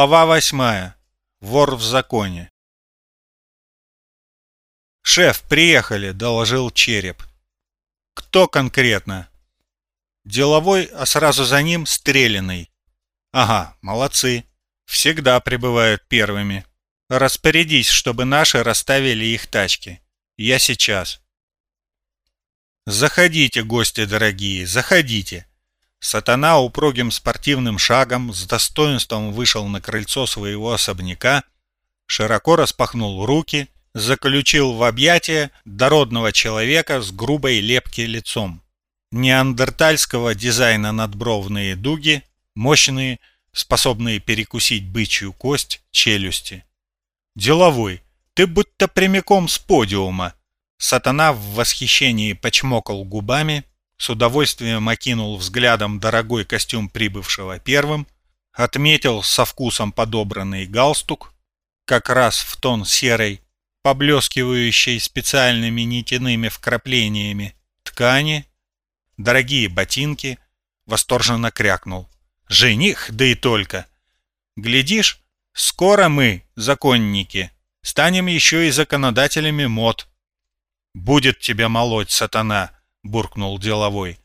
Глава восьмая. Вор в законе. «Шеф, приехали», — доложил Череп. «Кто конкретно?» «Деловой, а сразу за ним Стреляный». «Ага, молодцы. Всегда прибывают первыми. Распорядись, чтобы наши расставили их тачки. Я сейчас». «Заходите, гости дорогие, заходите!» Сатана упругим спортивным шагом с достоинством вышел на крыльцо своего особняка, широко распахнул руки, заключил в объятия дородного человека с грубой лепки лицом. Неандертальского дизайна надбровные дуги, мощные, способные перекусить бычью кость, челюсти. Деловой, ты будто прямиком с подиума. Сатана в восхищении почмокал губами, с удовольствием окинул взглядом дорогой костюм прибывшего первым, отметил со вкусом подобранный галстук, как раз в тон серой, поблескивающей специальными нитяными вкраплениями ткани, дорогие ботинки, восторженно крякнул. «Жених, да и только! Глядишь, скоро мы, законники, станем еще и законодателями мод. Будет тебя молоть, сатана!» — буркнул деловой.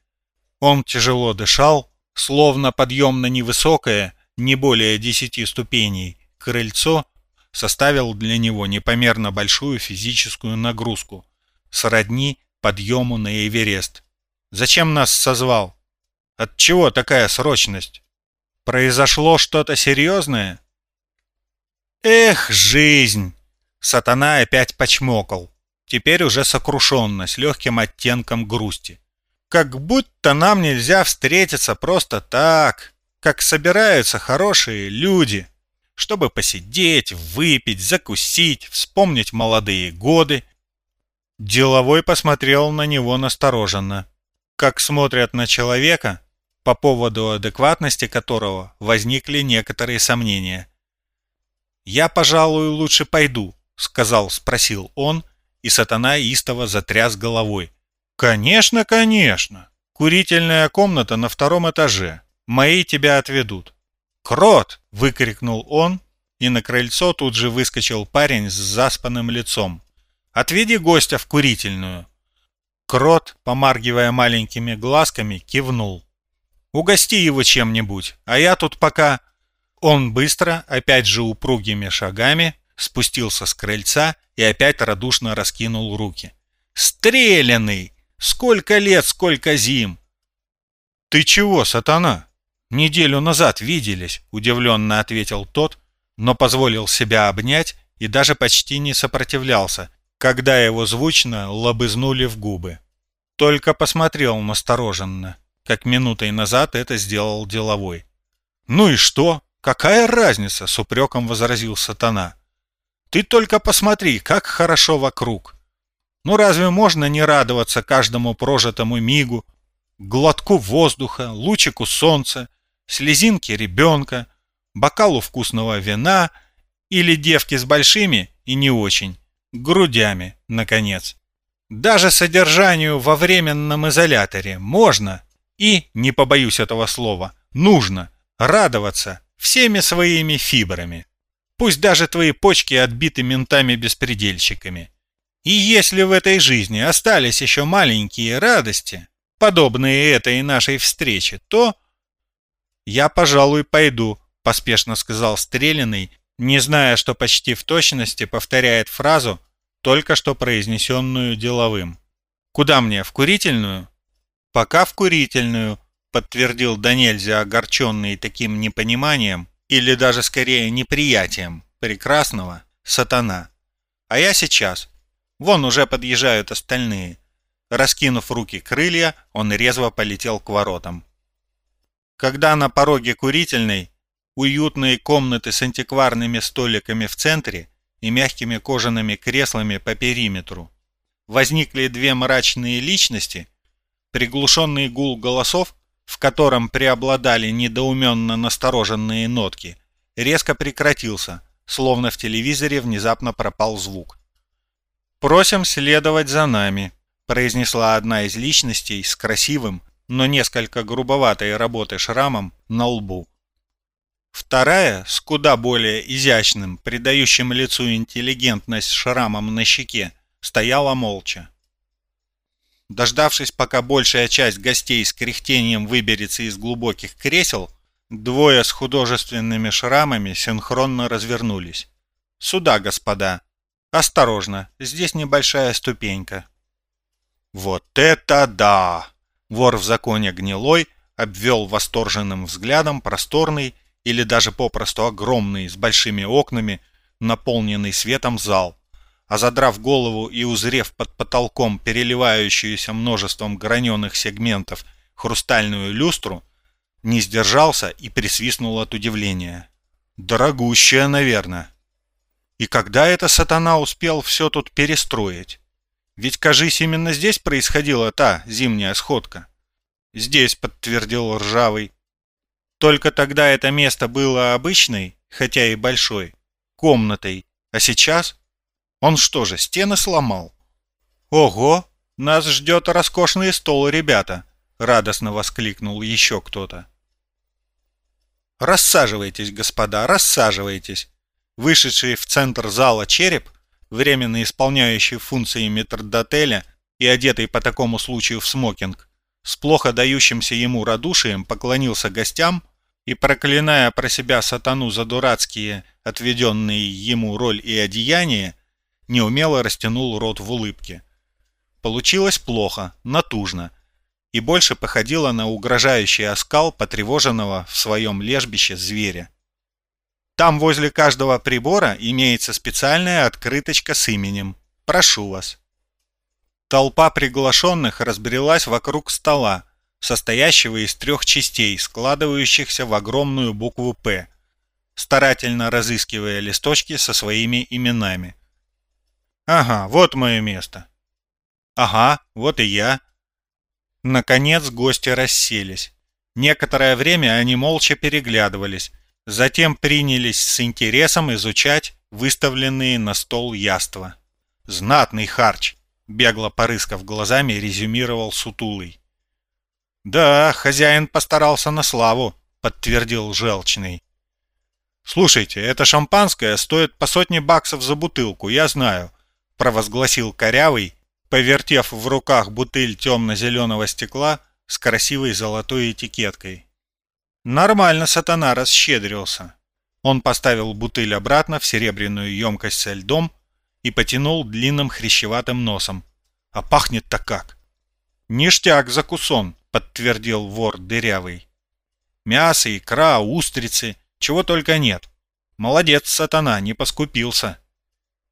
Он тяжело дышал, словно подъем на невысокое, не более десяти ступеней, крыльцо составил для него непомерно большую физическую нагрузку, сродни подъему на Эверест. «Зачем нас созвал? Отчего такая срочность? Произошло что-то серьезное?» «Эх, жизнь!» Сатана опять почмокал теперь уже сокрушенно, с легким оттенком грусти. Как будто нам нельзя встретиться просто так, как собираются хорошие люди, чтобы посидеть, выпить, закусить, вспомнить молодые годы. Деловой посмотрел на него настороженно, как смотрят на человека, по поводу адекватности которого возникли некоторые сомнения. «Я, пожалуй, лучше пойду», — сказал, спросил он, — и сатана истово затряс головой. «Конечно, конечно! Курительная комната на втором этаже. Мои тебя отведут». «Крот!» — выкрикнул он, и на крыльцо тут же выскочил парень с заспанным лицом. «Отведи гостя в курительную». Крот, помаргивая маленькими глазками, кивнул. «Угости его чем-нибудь, а я тут пока...» Он быстро, опять же упругими шагами, спустился с крыльца и опять радушно раскинул руки. «Стрелянный! Сколько лет, сколько зим!» «Ты чего, сатана? Неделю назад виделись», — удивленно ответил тот, но позволил себя обнять и даже почти не сопротивлялся, когда его звучно лобызнули в губы. Только посмотрел настороженно, как минутой назад это сделал деловой. «Ну и что? Какая разница?» — с упреком возразил сатана. Ты только посмотри, как хорошо вокруг. Ну разве можно не радоваться каждому прожитому мигу, глотку воздуха, лучику солнца, слезинке ребенка, бокалу вкусного вина или девке с большими и не очень, грудями, наконец. Даже содержанию во временном изоляторе можно и, не побоюсь этого слова, нужно радоваться всеми своими фибрами. Пусть даже твои почки отбиты ментами-беспредельщиками. И если в этой жизни остались еще маленькие радости, подобные этой нашей встрече, то... «Я, пожалуй, пойду», — поспешно сказал Стреляный, не зная, что почти в точности повторяет фразу, только что произнесенную деловым. «Куда мне, в курительную?» «Пока в курительную», — подтвердил Данельзя, огорченный таким непониманием, или даже скорее неприятием прекрасного сатана. А я сейчас. Вон уже подъезжают остальные. Раскинув руки крылья, он резво полетел к воротам. Когда на пороге курительной, уютные комнаты с антикварными столиками в центре и мягкими кожаными креслами по периметру, возникли две мрачные личности, приглушенный гул голосов в котором преобладали недоуменно настороженные нотки, резко прекратился, словно в телевизоре внезапно пропал звук. «Просим следовать за нами», — произнесла одна из личностей с красивым, но несколько грубоватой работы шрамом на лбу. Вторая, с куда более изящным, придающим лицу интеллигентность шрамом на щеке, стояла молча. Дождавшись, пока большая часть гостей с кряхтением выберется из глубоких кресел, двое с художественными шрамами синхронно развернулись. «Сюда, господа! Осторожно, здесь небольшая ступенька». «Вот это да!» Вор в законе гнилой обвел восторженным взглядом просторный или даже попросту огромный, с большими окнами, наполненный светом зал, а задрав голову и узрев под потолком переливающуюся множеством граненых сегментов хрустальную люстру, не сдержался и присвистнул от удивления. «Дорогущая, наверное». И когда это сатана успел все тут перестроить? Ведь, кажись, именно здесь происходила та зимняя сходка. Здесь, подтвердил Ржавый. Только тогда это место было обычной, хотя и большой, комнатой, а сейчас? Он что же, стены сломал? Ого, нас ждет роскошный стол, ребята, радостно воскликнул еще кто-то. Рассаживайтесь, господа, рассаживайтесь. Вышедший в центр зала череп, временно исполняющий функции метрдотеля и одетый по такому случаю в смокинг, с плохо дающимся ему радушием поклонился гостям и, проклиная про себя сатану за дурацкие, отведенные ему роль и одеяние, неумело растянул рот в улыбке. Получилось плохо, натужно, и больше походило на угрожающий оскал потревоженного в своем лежбище зверя. Там возле каждого прибора имеется специальная открыточка с именем. Прошу вас. Толпа приглашенных разбрелась вокруг стола, состоящего из трех частей, складывающихся в огромную букву «П», старательно разыскивая листочки со своими именами. «Ага, вот мое место». «Ага, вот и я». Наконец гости расселись. Некоторое время они молча переглядывались, затем принялись с интересом изучать выставленные на стол яства. «Знатный харч!» Бегло порыскав глазами, резюмировал Сутулый. «Да, хозяин постарался на славу», — подтвердил Желчный. «Слушайте, это шампанское стоит по сотне баксов за бутылку, я знаю», — провозгласил Корявый, повертев в руках бутыль темно-зеленого стекла с красивой золотой этикеткой. Нормально сатана расщедрился. Он поставил бутыль обратно в серебряную емкость со льдом и потянул длинным хрящеватым носом. А пахнет-то как! «Ништяк, закусон!» — подтвердил вор дырявый. «Мясо, икра, устрицы, чего только нет. Молодец, сатана, не поскупился».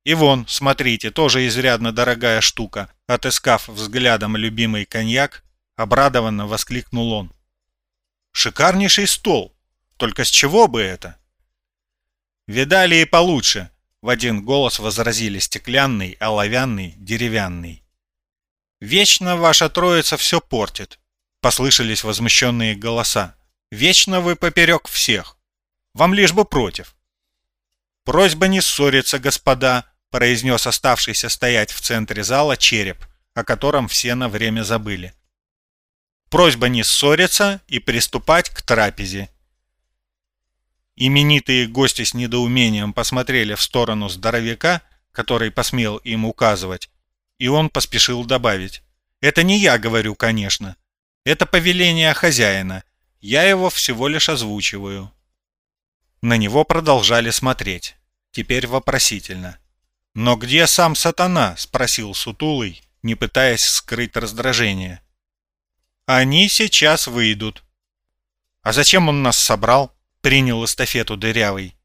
И вон, смотрите, тоже изрядно дорогая штука. Отыскав взглядом любимый коньяк, обрадованно воскликнул он. «Шикарнейший стол! Только с чего бы это?» «Видали и получше!» В один голос возразили стеклянный, оловянный, деревянный. «Вечно ваша троица все портит», — послышались возмущенные голоса. «Вечно вы поперек всех. Вам лишь бы против». «Просьба не ссориться, господа», — произнес оставшийся стоять в центре зала череп, о котором все на время забыли. «Просьба не ссориться и приступать к трапезе. Именитые гости с недоумением посмотрели в сторону здоровяка, который посмел им указывать, и он поспешил добавить. «Это не я говорю, конечно. Это повеление хозяина. Я его всего лишь озвучиваю». На него продолжали смотреть, теперь вопросительно. «Но где сам сатана?» — спросил Сутулый, не пытаясь скрыть раздражение. «Они сейчас выйдут». «А зачем он нас собрал?» принял эстафету дырявый.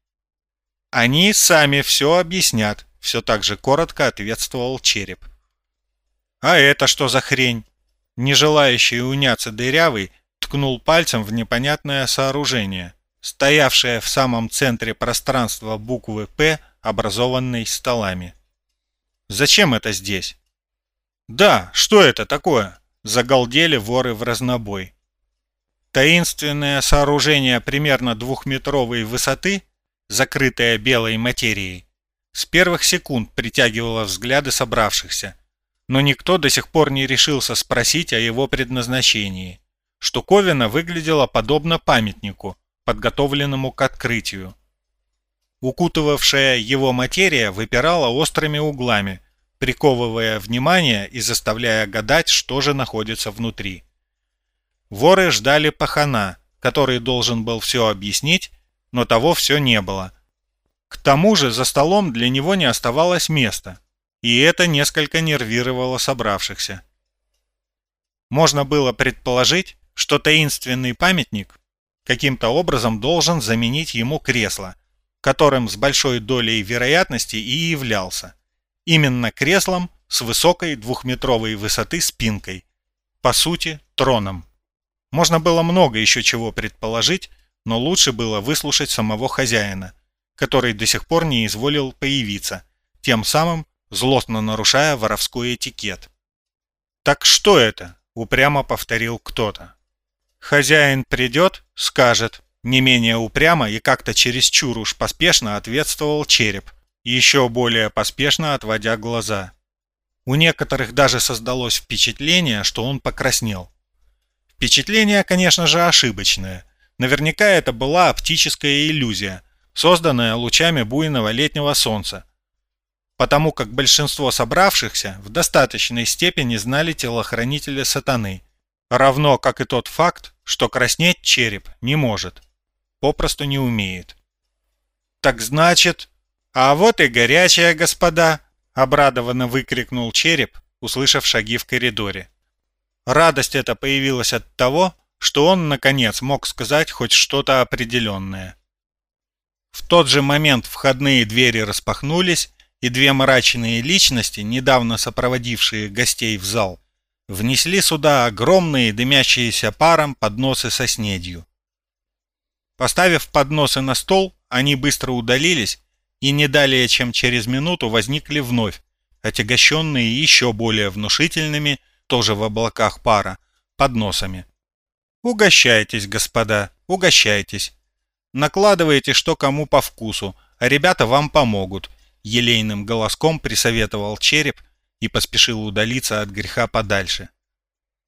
Они сами все объяснят, все так же коротко ответствовал череп. А это что за хрень? Не желающий уняться дырявый ткнул пальцем в непонятное сооружение, стоявшее в самом центре пространства буквы «П», образованной столами. «Зачем это здесь?» «Да, что это такое?» – загалдели воры в разнобой. Таинственное сооружение примерно двухметровой высоты, закрытое белой материей, с первых секунд притягивало взгляды собравшихся, но никто до сих пор не решился спросить о его предназначении. Штуковина выглядела подобно памятнику, подготовленному к открытию. Укутывавшая его материя выпирала острыми углами, приковывая внимание и заставляя гадать, что же находится внутри. Воры ждали пахана, который должен был все объяснить, но того все не было. К тому же за столом для него не оставалось места, и это несколько нервировало собравшихся. Можно было предположить, что таинственный памятник каким-то образом должен заменить ему кресло, которым с большой долей вероятности и являлся. Именно креслом с высокой двухметровой высоты спинкой, по сути, троном. Можно было много еще чего предположить, но лучше было выслушать самого хозяина, который до сих пор не изволил появиться, тем самым злостно нарушая воровской этикет. «Так что это?» – упрямо повторил кто-то. «Хозяин придет, скажет», не менее упрямо и как-то чересчур уж поспешно ответствовал череп, еще более поспешно отводя глаза. У некоторых даже создалось впечатление, что он покраснел. Впечатление, конечно же, ошибочное. Наверняка это была оптическая иллюзия, созданная лучами буйного летнего солнца. Потому как большинство собравшихся в достаточной степени знали телохранителя сатаны, равно как и тот факт, что краснеть череп не может попросту не умеет. «Так значит...» «А вот и горячая, господа!» — обрадованно выкрикнул череп, услышав шаги в коридоре. Радость эта появилась от того, что он, наконец, мог сказать хоть что-то определенное. В тот же момент входные двери распахнулись, и две мрачные личности, недавно сопроводившие гостей в зал, внесли сюда огромные дымящиеся паром подносы со снедью. Поставив подносы на стол, они быстро удалились и не далее, чем через минуту возникли вновь, отягощенные еще более внушительными, тоже в облаках пара, подносами. «Угощайтесь, господа, угощайтесь. Накладывайте, что кому по вкусу, а ребята вам помогут», елейным голоском присоветовал череп и поспешил удалиться от греха подальше.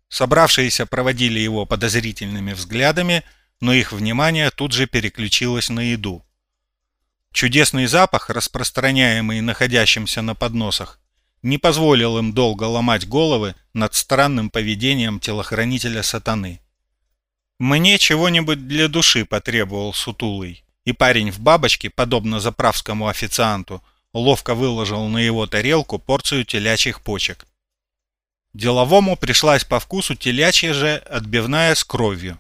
Собравшиеся проводили его подозрительными взглядами, но их внимание тут же переключилось на еду. Чудесный запах, распространяемый находящимся на подносах, не позволил им долго ломать головы над странным поведением телохранителя сатаны. «Мне чего-нибудь для души потребовал сутулый», и парень в бабочке, подобно заправскому официанту, ловко выложил на его тарелку порцию телячьих почек. Деловому пришлась по вкусу телячья же отбивная с кровью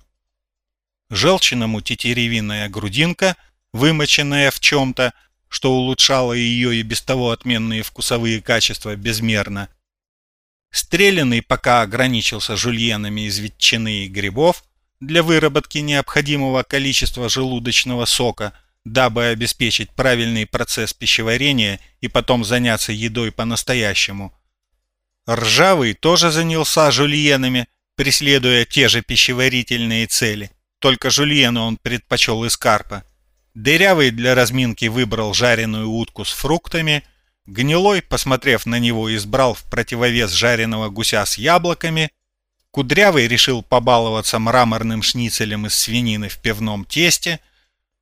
желчному тетеревиная грудинка, вымоченная в чем-то, что улучшало ее и без того отменные вкусовые качества безмерно. Стреляный пока ограничился жульенами из ветчины и грибов для выработки необходимого количества желудочного сока, дабы обеспечить правильный процесс пищеварения и потом заняться едой по-настоящему. Ржавый тоже занялся жульенами, преследуя те же пищеварительные цели – только жульену он предпочел из карпа. Дырявый для разминки выбрал жареную утку с фруктами. Гнилой, посмотрев на него, избрал в противовес жареного гуся с яблоками. Кудрявый решил побаловаться мраморным шницелем из свинины в пивном тесте.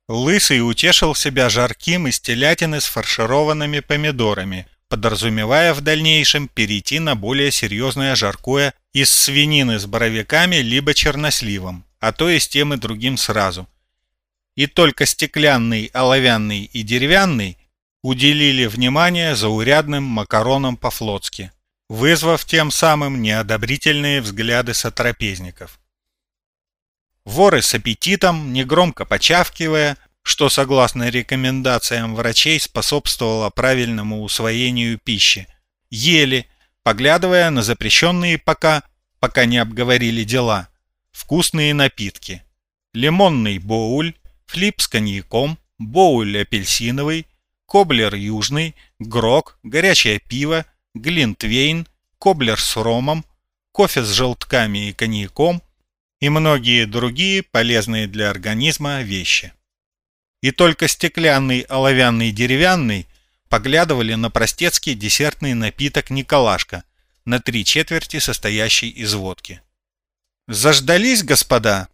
Лысый утешил себя жарким из телятины с фаршированными помидорами, подразумевая в дальнейшем перейти на более серьезное жаркое из свинины с боровиками либо черносливом а то и с тем и другим сразу. И только стеклянный, оловянный и деревянный уделили внимание заурядным макаронам по-флотски, вызвав тем самым неодобрительные взгляды сотрапезников. Воры с аппетитом, негромко почавкивая, что согласно рекомендациям врачей способствовало правильному усвоению пищи, ели, поглядывая на запрещенные пока, пока не обговорили дела, Вкусные напитки. Лимонный боуль, флип с коньяком, боуль апельсиновый, коблер южный, грок, горячее пиво, глинтвейн, коблер с ромом, кофе с желтками и коньяком и многие другие полезные для организма вещи. И только стеклянный, оловянный, деревянный поглядывали на простецкий десертный напиток Николашка, на три четверти состоящий из водки. Заждались, господа?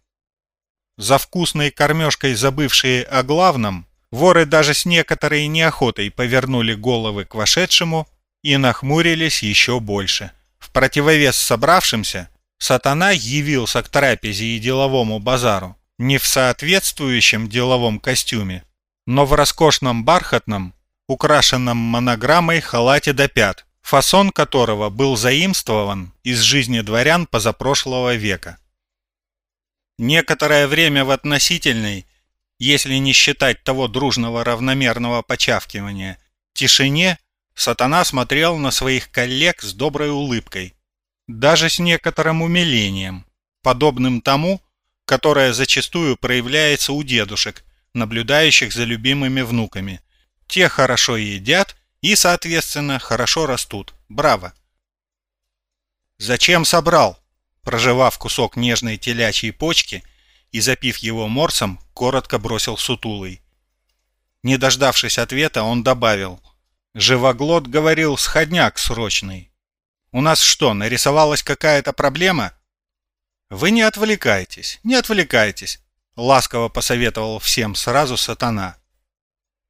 За вкусной кормежкой забывшие о главном, воры даже с некоторой неохотой повернули головы к вошедшему и нахмурились еще больше. В противовес собравшимся, сатана явился к трапезе и деловому базару не в соответствующем деловом костюме, но в роскошном бархатном, украшенном монограммой халате до пят, фасон которого был заимствован из жизни дворян позапрошлого века. Некоторое время в относительной, если не считать того дружного равномерного почавкивания, тишине сатана смотрел на своих коллег с доброй улыбкой, даже с некоторым умилением, подобным тому, которое зачастую проявляется у дедушек, наблюдающих за любимыми внуками. Те хорошо едят и, соответственно, хорошо растут. Браво! «Зачем собрал?» Прожевав кусок нежной телячьей почки и запив его морсом, коротко бросил сутулый. Не дождавшись ответа, он добавил. «Живоглот говорил, сходняк срочный. У нас что, нарисовалась какая-то проблема?» «Вы не отвлекайтесь, не отвлекайтесь», — ласково посоветовал всем сразу сатана.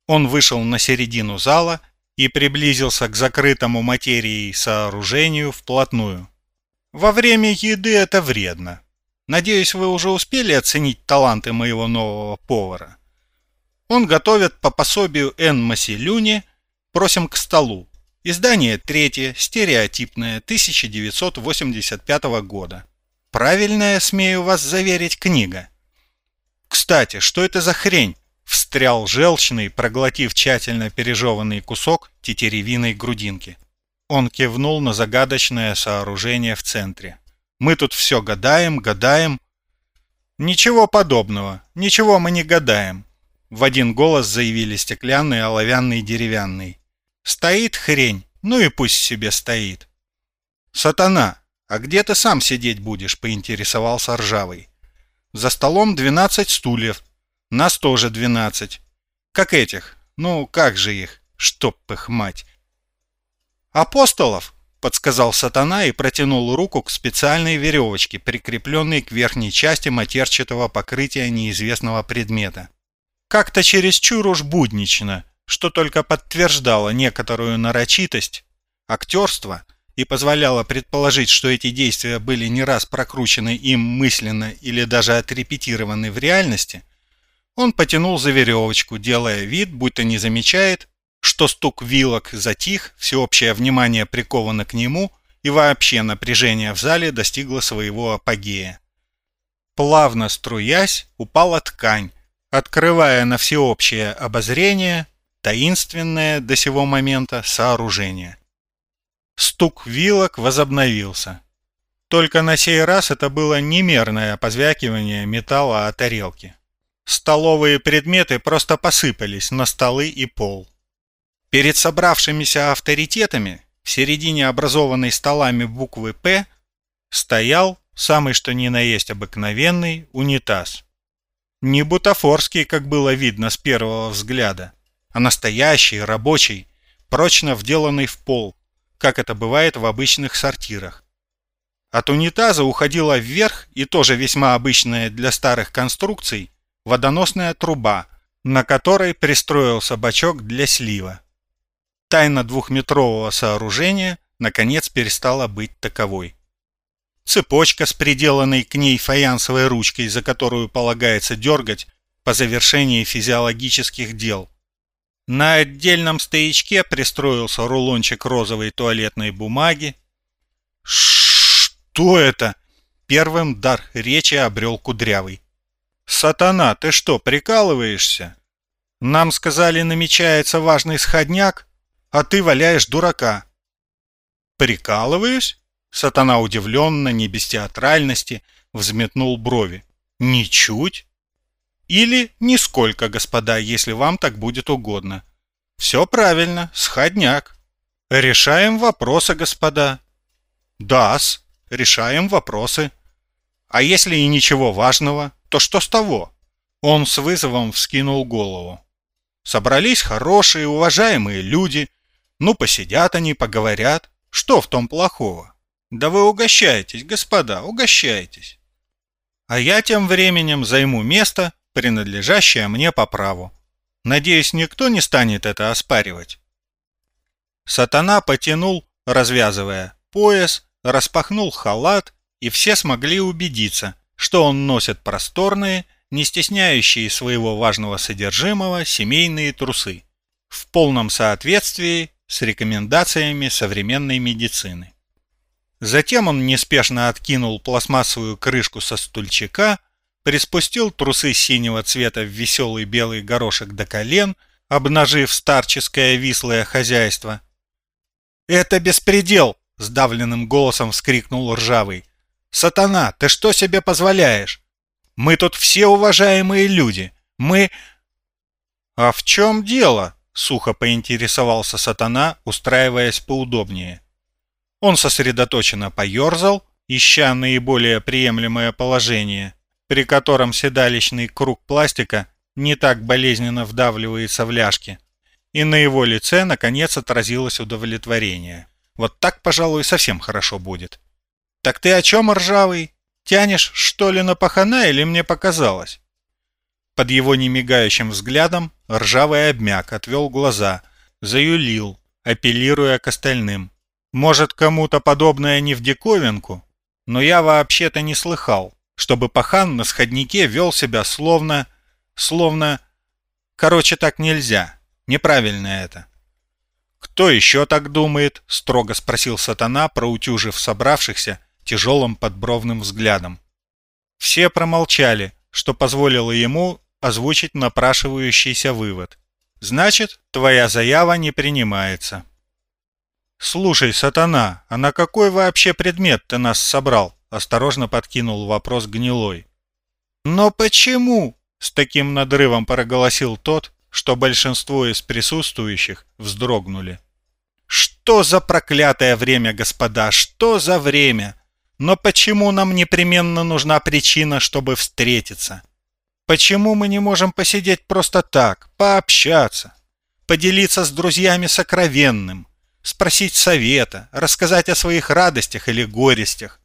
Он вышел на середину зала и приблизился к закрытому материей сооружению вплотную. Во время еды это вредно. Надеюсь, вы уже успели оценить таланты моего нового повара. Он готовит по пособию Н. Масилюни «Просим к столу». Издание третье, стереотипное, 1985 года. Правильная, смею вас заверить, книга. Кстати, что это за хрень? Встрял желчный, проглотив тщательно пережеванный кусок тетеревиной грудинки. Он кивнул на загадочное сооружение в центре. «Мы тут все гадаем, гадаем». «Ничего подобного, ничего мы не гадаем», — в один голос заявили стеклянный, оловянный деревянный. «Стоит хрень, ну и пусть себе стоит». «Сатана, а где ты сам сидеть будешь?» — поинтересовался Ржавый. «За столом двенадцать стульев, нас тоже двенадцать. Как этих? Ну, как же их? Чтоб их мать!» «Апостолов!» — подсказал сатана и протянул руку к специальной веревочке, прикрепленной к верхней части матерчатого покрытия неизвестного предмета. Как-то чересчур уж буднично, что только подтверждало некоторую нарочитость, актерство и позволяло предположить, что эти действия были не раз прокручены им мысленно или даже отрепетированы в реальности, он потянул за веревочку, делая вид, будто не замечает, что стук вилок затих, всеобщее внимание приковано к нему, и вообще напряжение в зале достигло своего апогея. Плавно струясь, упала ткань, открывая на всеобщее обозрение таинственное до сего момента сооружение. Стук вилок возобновился. Только на сей раз это было немерное позвякивание металла о тарелки. Столовые предметы просто посыпались на столы и пол. Перед собравшимися авторитетами, в середине образованной столами буквы «П», стоял, самый что ни на есть обыкновенный, унитаз. Не бутафорский, как было видно с первого взгляда, а настоящий, рабочий, прочно вделанный в пол, как это бывает в обычных сортирах. От унитаза уходила вверх и тоже весьма обычная для старых конструкций водоносная труба, на которой пристроился бачок для слива. Тайна двухметрового сооружения наконец перестала быть таковой. Цепочка с приделанной к ней фаянсовой ручкой, за которую полагается дергать по завершении физиологических дел. На отдельном стоячке пристроился рулончик розовой туалетной бумаги. «Что это?» Первым дар речи обрел Кудрявый. «Сатана, ты что, прикалываешься? Нам сказали, намечается важный сходняк, а ты валяешь дурака». «Прикалываюсь?» Сатана удивленно, не без театральности, взметнул брови. «Ничуть?» «Или нисколько, господа, если вам так будет угодно». «Все правильно, сходняк. Решаем вопросы, господа». «Да-с, решаем вопросы». «А если и ничего важного?» То что с того? Он с вызовом вскинул голову. Собрались хорошие, уважаемые люди. Ну, посидят они, поговорят. Что в том плохого? Да вы угощаетесь, господа, угощаетесь. А я тем временем займу место, принадлежащее мне по праву. Надеюсь, никто не станет это оспаривать. Сатана потянул, развязывая пояс, распахнул халат, и все смогли убедиться, что он носит просторные, не стесняющие своего важного содержимого семейные трусы, в полном соответствии с рекомендациями современной медицины. Затем он неспешно откинул пластмассовую крышку со стульчика, приспустил трусы синего цвета в веселый белый горошек до колен, обнажив старческое вислое хозяйство. «Это беспредел!» — сдавленным голосом вскрикнул Ржавый. «Сатана, ты что себе позволяешь? Мы тут все уважаемые люди. Мы...» «А в чем дело?» — сухо поинтересовался Сатана, устраиваясь поудобнее. Он сосредоточенно поерзал, ища наиболее приемлемое положение, при котором седалищный круг пластика не так болезненно вдавливается в ляжки. И на его лице, наконец, отразилось удовлетворение. Вот так, пожалуй, совсем хорошо будет. «Так ты о чем, ржавый? Тянешь, что ли, на пахана или мне показалось?» Под его немигающим взглядом ржавый обмяк, отвел глаза, заюлил, апеллируя к остальным. Может, кому-то подобное не в диковинку, но я вообще-то не слыхал, чтобы пахан на сходнике вел себя словно... словно... Короче, так нельзя. Неправильно это. «Кто еще так думает?» — строго спросил сатана, проутюжив собравшихся тяжелым подбровным взглядом. Все промолчали, что позволило ему озвучить напрашивающийся вывод. «Значит, твоя заява не принимается». «Слушай, сатана, а на какой вообще предмет ты нас собрал?» Осторожно подкинул вопрос гнилой. «Но почему?» С таким надрывом проголосил тот, что большинство из присутствующих вздрогнули. «Что за проклятое время, господа, что за время? Но почему нам непременно нужна причина, чтобы встретиться? Почему мы не можем посидеть просто так, пообщаться, поделиться с друзьями сокровенным, спросить совета, рассказать о своих радостях или горестях,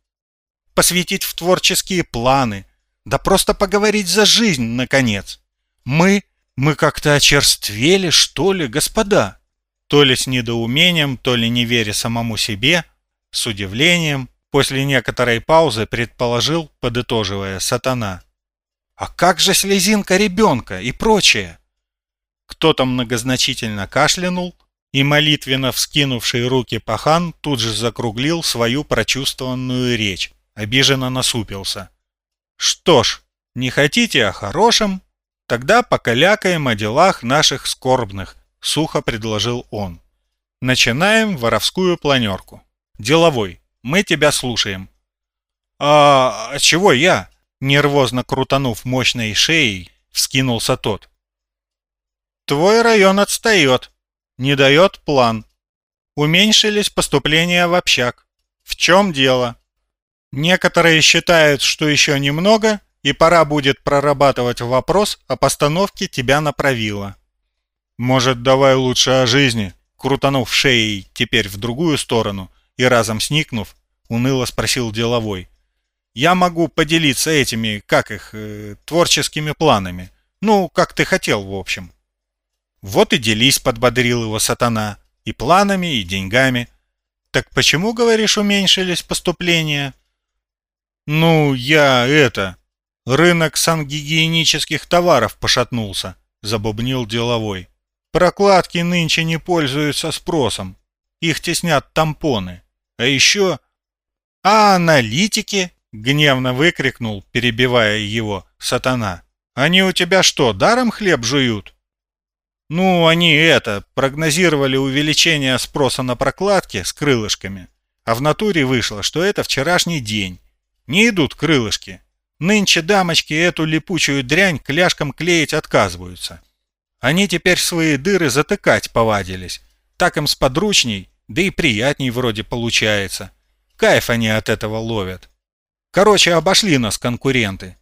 посвятить в творческие планы, да просто поговорить за жизнь, наконец. Мы, мы как-то очерствели, что ли, господа? То ли с недоумением, то ли не веря самому себе, с удивлением, после некоторой паузы предположил, подытоживая сатана. А как же слезинка ребенка и прочее? Кто-то многозначительно кашлянул, и молитвенно вскинувший руки пахан тут же закруглил свою прочувствованную речь, обиженно насупился. «Что ж, не хотите о хорошем? Тогда покалякаем о делах наших скорбных», — сухо предложил он. «Начинаем воровскую планерку. Деловой, мы тебя слушаем». «А, чего я?» — нервозно крутанув мощной шеей, вскинулся тот. «Твой район отстает», не дает план. Уменьшились поступления в общак. В чем дело? Некоторые считают, что еще немного, и пора будет прорабатывать вопрос о постановке тебя на правило. Может, давай лучше о жизни, крутанув шеей теперь в другую сторону и разом сникнув, уныло спросил деловой. Я могу поделиться этими, как их, э, творческими планами. Ну, как ты хотел, в общем. Вот и делись, подбодрил его сатана, и планами, и деньгами. Так почему, говоришь, уменьшились поступления? Ну, я это... Рынок сангигиенических товаров пошатнулся, забубнил деловой. Прокладки нынче не пользуются спросом. Их теснят тампоны. А еще... А аналитики? Гневно выкрикнул, перебивая его, сатана. Они у тебя что, даром хлеб жуют? Ну, они это, прогнозировали увеличение спроса на прокладки с крылышками, а в натуре вышло, что это вчерашний день. Не идут крылышки. Нынче дамочки эту липучую дрянь кляшкам клеить отказываются. Они теперь свои дыры затыкать повадились. Так им сподручней, да и приятней вроде получается. Кайф они от этого ловят. Короче, обошли нас конкуренты.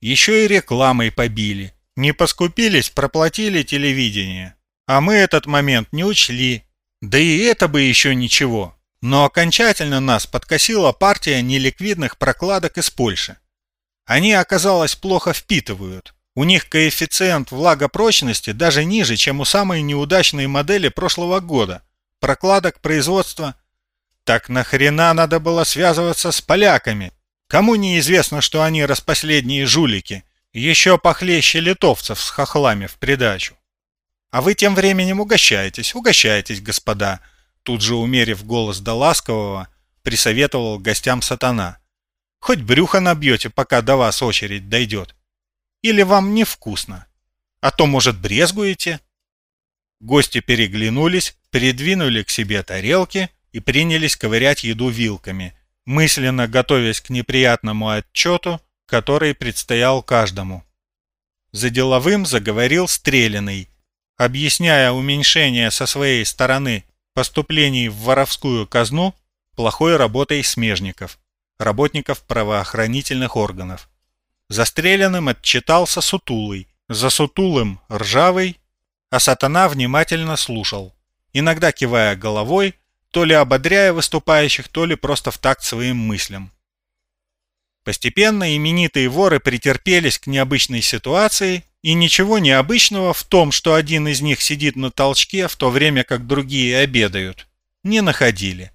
Еще и рекламой побили. Не поскупились, проплатили телевидение. А мы этот момент не учли. Да и это бы еще ничего. Но окончательно нас подкосила партия неликвидных прокладок из Польши. Они, оказалось, плохо впитывают. У них коэффициент влагопрочности даже ниже, чем у самой неудачной модели прошлого года. Прокладок производства. Так нахрена надо было связываться с поляками? Кому неизвестно, что они распоследние жулики? Еще похлеще литовцев с хохлами в придачу. А вы тем временем угощаетесь, угощаетесь, господа. Тут же, умерив голос до ласкового, присоветовал гостям сатана. Хоть брюхо набьете, пока до вас очередь дойдет. Или вам невкусно? А то, может, брезгуете?» Гости переглянулись, передвинули к себе тарелки и принялись ковырять еду вилками, мысленно готовясь к неприятному отчету, который предстоял каждому. За деловым заговорил Стреляный, объясняя уменьшение со своей стороны поступлений в воровскую казну плохой работой смежников, работников правоохранительных органов. Застреленным отчитался Сутулый, за Сутулым – Ржавый, а Сатана внимательно слушал, иногда кивая головой, то ли ободряя выступающих, то ли просто в такт своим мыслям. Постепенно именитые воры претерпелись к необычной ситуации, и ничего необычного в том, что один из них сидит на толчке, в то время как другие обедают, не находили.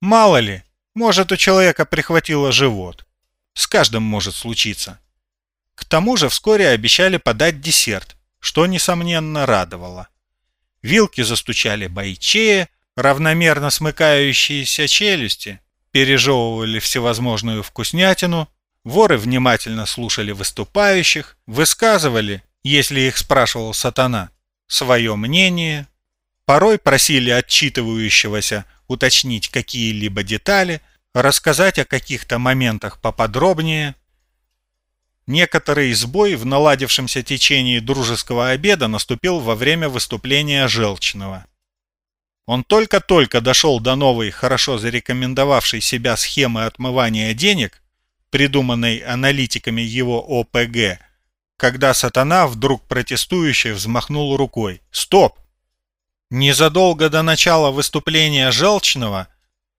Мало ли, может у человека прихватило живот. С каждым может случиться. К тому же вскоре обещали подать десерт, что, несомненно, радовало. Вилки застучали бойчее, равномерно смыкающиеся челюсти пережевывали всевозможную вкуснятину, воры внимательно слушали выступающих, высказывали, если их спрашивал сатана, свое мнение, порой просили отчитывающегося уточнить какие-либо детали, рассказать о каких-то моментах поподробнее. Некоторый сбой в наладившемся течении дружеского обеда наступил во время выступления Желчного. Он только-только дошел до новой, хорошо зарекомендовавшей себя схемы отмывания денег, придуманной аналитиками его ОПГ, когда сатана вдруг протестующе взмахнул рукой. «Стоп! Незадолго до начала выступления Желчного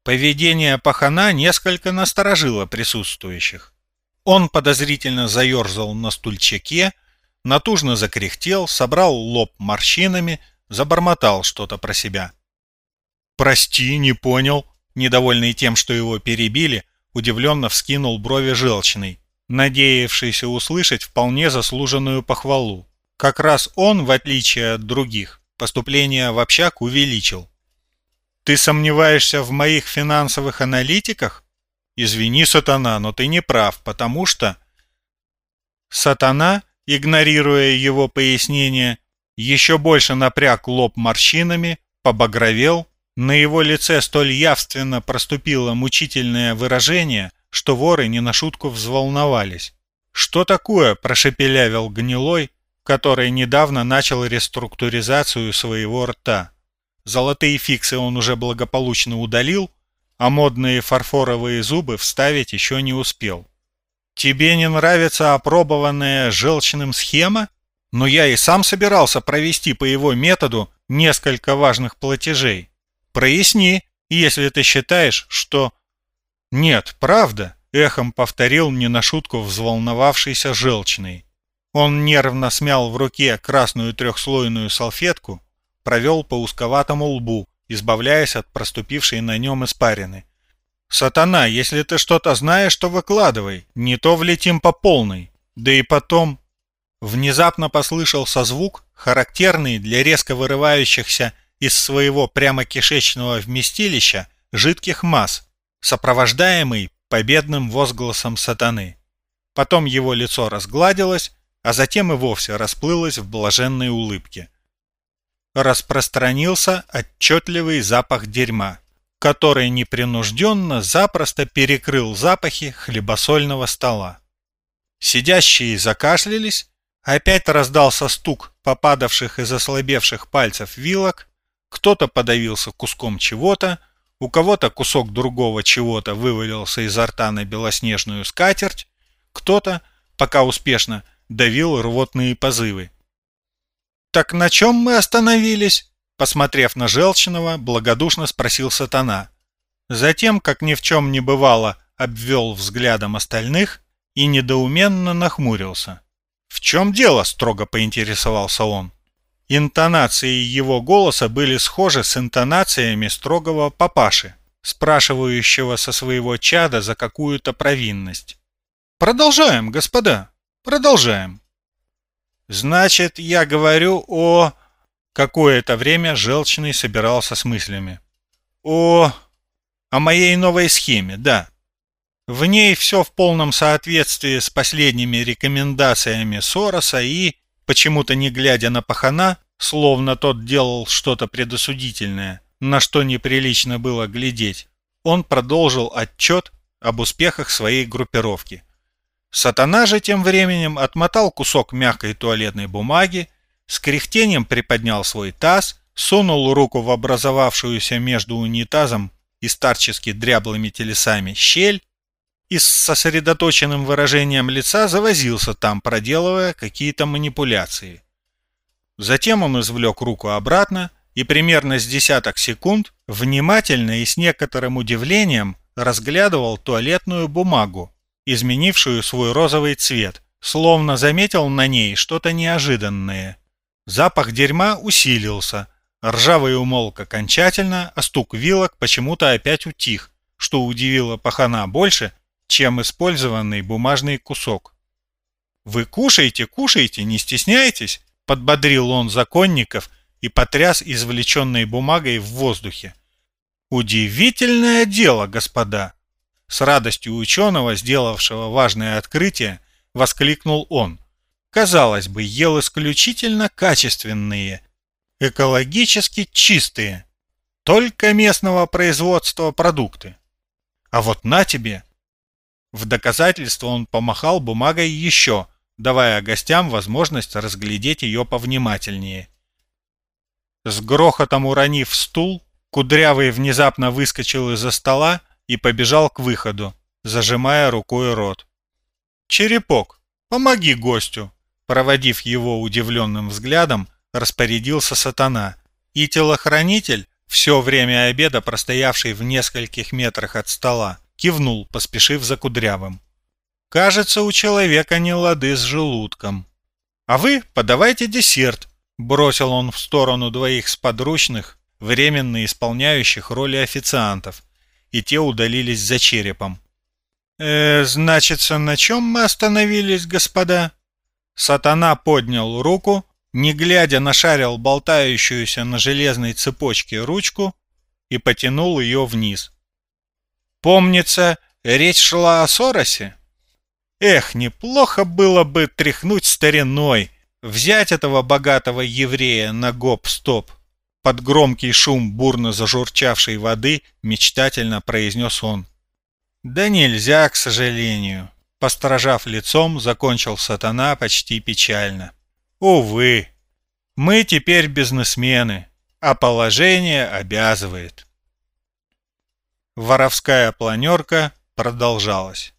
поведение пахана несколько насторожило присутствующих. Он подозрительно заерзал на стульчаке, натужно закряхтел, собрал лоб морщинами, забормотал что-то про себя. «Прости, не понял», недовольный тем, что его перебили, удивленно вскинул брови желчный, надеявшийся услышать вполне заслуженную похвалу. Как раз он, в отличие от других, поступление в общак увеличил. Ты сомневаешься в моих финансовых аналитиках? Извини, сатана, но ты не прав, потому что... Сатана, игнорируя его пояснение, еще больше напряг лоб морщинами, побагровел, на его лице столь явственно проступило мучительное выражение, что воры не на шутку взволновались. «Что такое?» – прошепелявил гнилой, который недавно начал реструктуризацию своего рта. Золотые фиксы он уже благополучно удалил, а модные фарфоровые зубы вставить еще не успел. «Тебе не нравится опробованная желчным схема? Но я и сам собирался провести по его методу несколько важных платежей. Проясни, если ты считаешь, что...» «Нет, правда», — эхом повторил не на шутку взволновавшийся желчный. Он нервно смял в руке красную трехслойную салфетку, провел по узковатому лбу, избавляясь от проступившей на нем испарины. «Сатана, если ты что-то знаешь, то выкладывай, не то влетим по полной. Да и потом...» Внезапно послышался звук, характерный для резко вырывающихся из своего прямо кишечного вместилища жидких масс, сопровождаемый победным возгласом сатаны. Потом его лицо разгладилось, а затем и вовсе расплылась в блаженной улыбке. Распространился отчетливый запах дерьма, который непринужденно запросто перекрыл запахи хлебосольного стола. Сидящие закашлялись, опять раздался стук попадавших из ослабевших пальцев вилок, кто-то подавился куском чего-то, у кого-то кусок другого чего-то вывалился изо рта на белоснежную скатерть, кто-то, пока успешно, давил рвотные позывы. «Так на чем мы остановились?» Посмотрев на Желчного, благодушно спросил сатана. Затем, как ни в чем не бывало, обвел взглядом остальных и недоуменно нахмурился. «В чем дело?» – строго поинтересовался он. Интонации его голоса были схожи с интонациями строгого папаши, спрашивающего со своего чада за какую-то провинность. «Продолжаем, господа, продолжаем». «Значит, я говорю о...» Какое-то время Желчный собирался с мыслями. «О... о моей новой схеме, да. В ней все в полном соответствии с последними рекомендациями Сороса и, почему-то не глядя на пахана, словно тот делал что-то предосудительное, на что неприлично было глядеть, он продолжил отчет об успехах своей группировки. Сатана же тем временем отмотал кусок мягкой туалетной бумаги, с кряхтением приподнял свой таз, сунул руку в образовавшуюся между унитазом и старчески дряблыми телесами щель и с сосредоточенным выражением лица завозился там, проделывая какие-то манипуляции. Затем он извлек руку обратно и примерно с десяток секунд внимательно и с некоторым удивлением разглядывал туалетную бумагу, изменившую свой розовый цвет, словно заметил на ней что-то неожиданное. Запах дерьма усилился, ржавый умолк окончательно, а стук вилок почему-то опять утих, что удивило пахана больше, чем использованный бумажный кусок. «Вы кушаете, кушаете, не стесняйтесь!» — подбодрил он законников и потряс извлеченной бумагой в воздухе. «Удивительное дело, господа!» С радостью ученого, сделавшего важное открытие, воскликнул он. Казалось бы, ел исключительно качественные, экологически чистые, только местного производства продукты. А вот на тебе в доказательство он помахал бумагой еще, давая гостям возможность разглядеть ее повнимательнее. С грохотом уронив стул, Кудрявый внезапно выскочил из-за стола и побежал к выходу, зажимая рукой рот. «Черепок, помоги гостю!» Проводив его удивленным взглядом, распорядился сатана, и телохранитель, все время обеда простоявший в нескольких метрах от стола, кивнул, поспешив за Кудрявым. «Кажется, у человека не лады с желудком. А вы подавайте десерт», — бросил он в сторону двоих сподручных, временно исполняющих роли официантов, и те удалились за черепом. «Э, значится, на чем мы остановились, господа?» Сатана поднял руку, не глядя нашарил болтающуюся на железной цепочке ручку и потянул ее вниз. Помнится, речь шла о Соросе? Эх, неплохо было бы тряхнуть стариной, взять этого богатого еврея на гоп-стоп. Под громкий шум бурно зажурчавшей воды мечтательно произнес он. Да нельзя, к сожалению. Посторожав лицом, закончил сатана почти печально. Увы, мы теперь бизнесмены, а положение обязывает. Воровская планерка продолжалась.